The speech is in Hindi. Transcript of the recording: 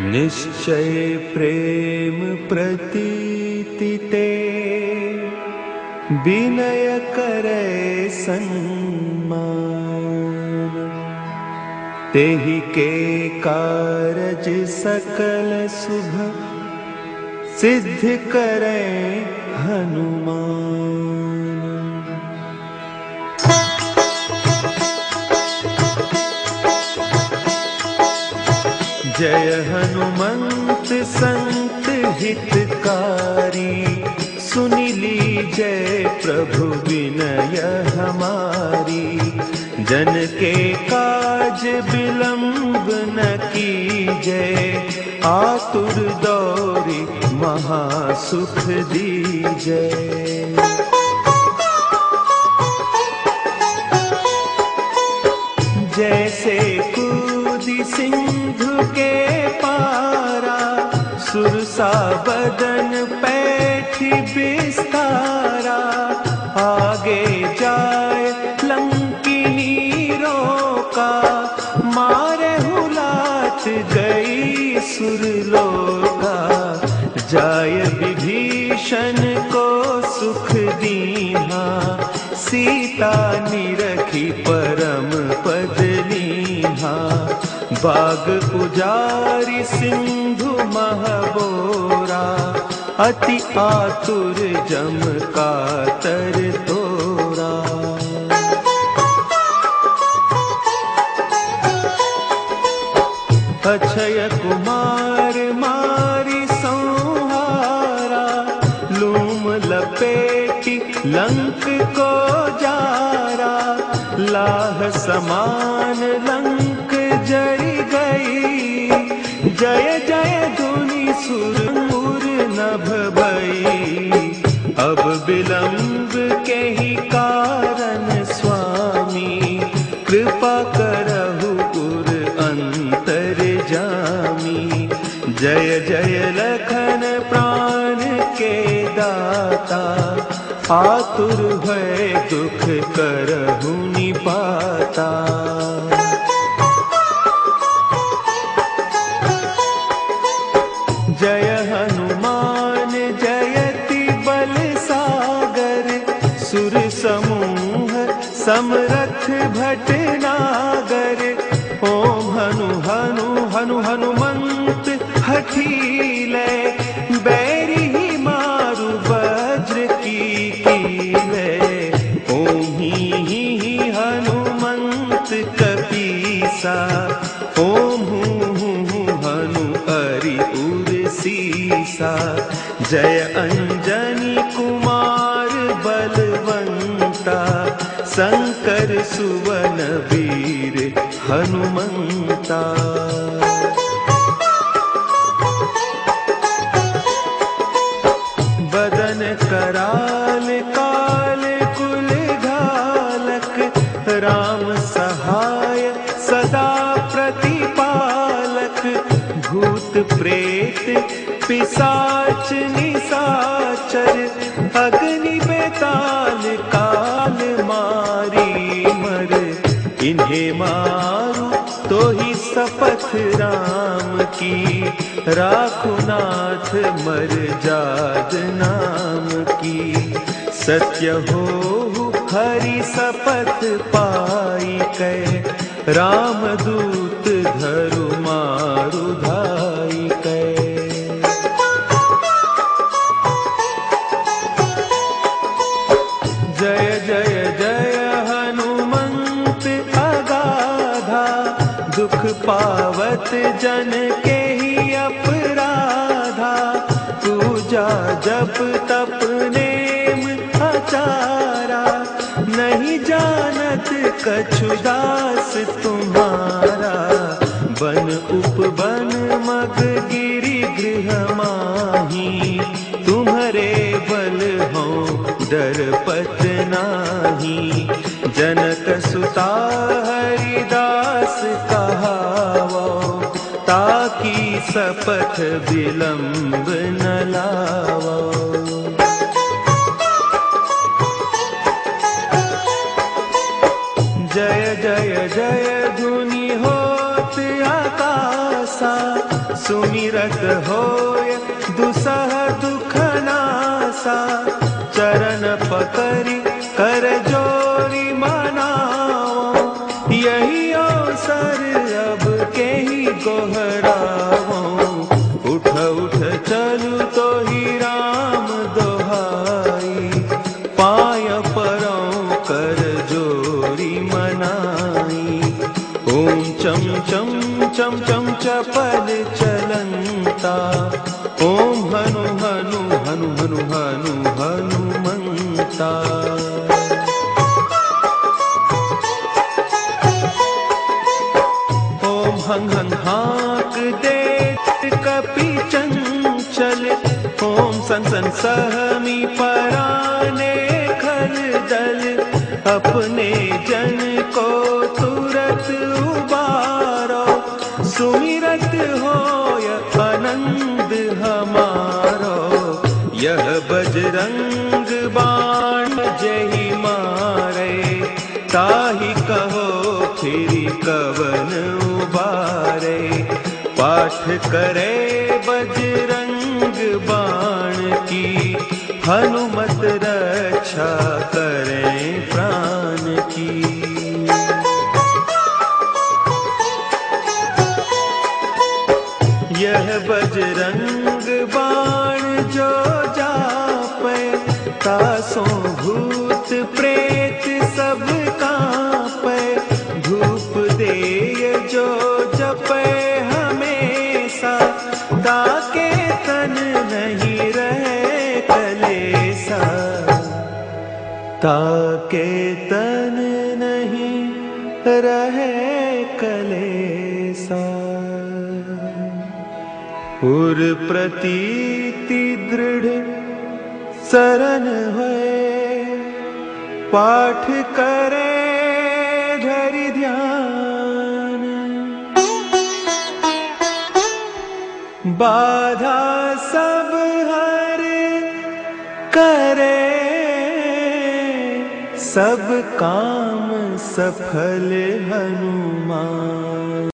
निश्चय प्रेम प्रतीति ते विनय करे सन्मान। तेहि के कारज सकल शुभ सिद्ध करे हनुमान। जय हनुमंत संत हितकारी सुनिली जय प्रभु विनय हमारी। जन के काज विलंब न की जय आतुर दौरी महासुख दीजय जैसे कूदी सिंधु बदन पैठी बिस्तारा, आगे जाए लंकिनी रोका। मारे हुलात गई सुरलोका जाय विभीषण को सुख दीना। सीता निरखी परम बाग उजारी सिंधु महबोरा, अति आतुर जम कातर तोरा। अक्षय कुमार मारी संहारा, लूम लपेटी लंक को जारा, लाह समान लंक जरी जय जय धुनि सुर नभ भई। अब विलंब के ही कारण स्वामी, कृपा करहु उर अंतर जामी। जय जय लखन प्राण के दाता, आतुर भय दुख करहु निपाता। हनुमान जयति बल सागर सुर समूह समरथ भटनागर ओम हनु हनु हनु हनुमंत हठीले सीसा जय अंजनी कुमार बलवंता शंकर सुवन वीर हनुमंता। बदन कराल काल कुल घालक राम सहाय सदा प्रतिपालक भूत प्रेत पिसाच निसाचर अग्नि बेताल काल मारी मर। इन्हें मारू तो ही शपथ राम की राखुनाथ मर जाद नाम की। सत्य हो हरि शपथ पाई कै राम दूत धरु मारु दुख पावत जन के ही अपराधा। पूजा जप तप नेम आचारा नहीं जानत कछुदास तुम्हारा। सुता हरिदास कहावो ताकि सपथ विलंब न लावो। जय जय जय धुनि होत आकाशा सुमिरत होय दुसह दुख नासा चरण पकड़ी कर जोरी मनाई। ओम चम चम चम चम चपल चलंता। ओम हनु हनु हनु हनु हनु हनुमंता ओम हंग हंग हाक दे कपि चंचल। ओम सन सन सहमी पराने अपने जन को तुरत उबारो। सुमिरत होय, आनंद हमारो। यह बजरंग बाण जही मारे। ताही कहो, फिर कवन उबारे। पाठ करे बजरंग बाण की, हनुमत रक्षा तासों भूत प्रेत सब कांपे, धूप दे जो जपे हमेशा, ताके तन नहीं रहे कलेसा ताके तन नहीं रहे कलेसा उर प्रतीति दृढ़ पाठ करे धरि ध्यान। बाधा सब हर करे। सब काम सफल हनुमान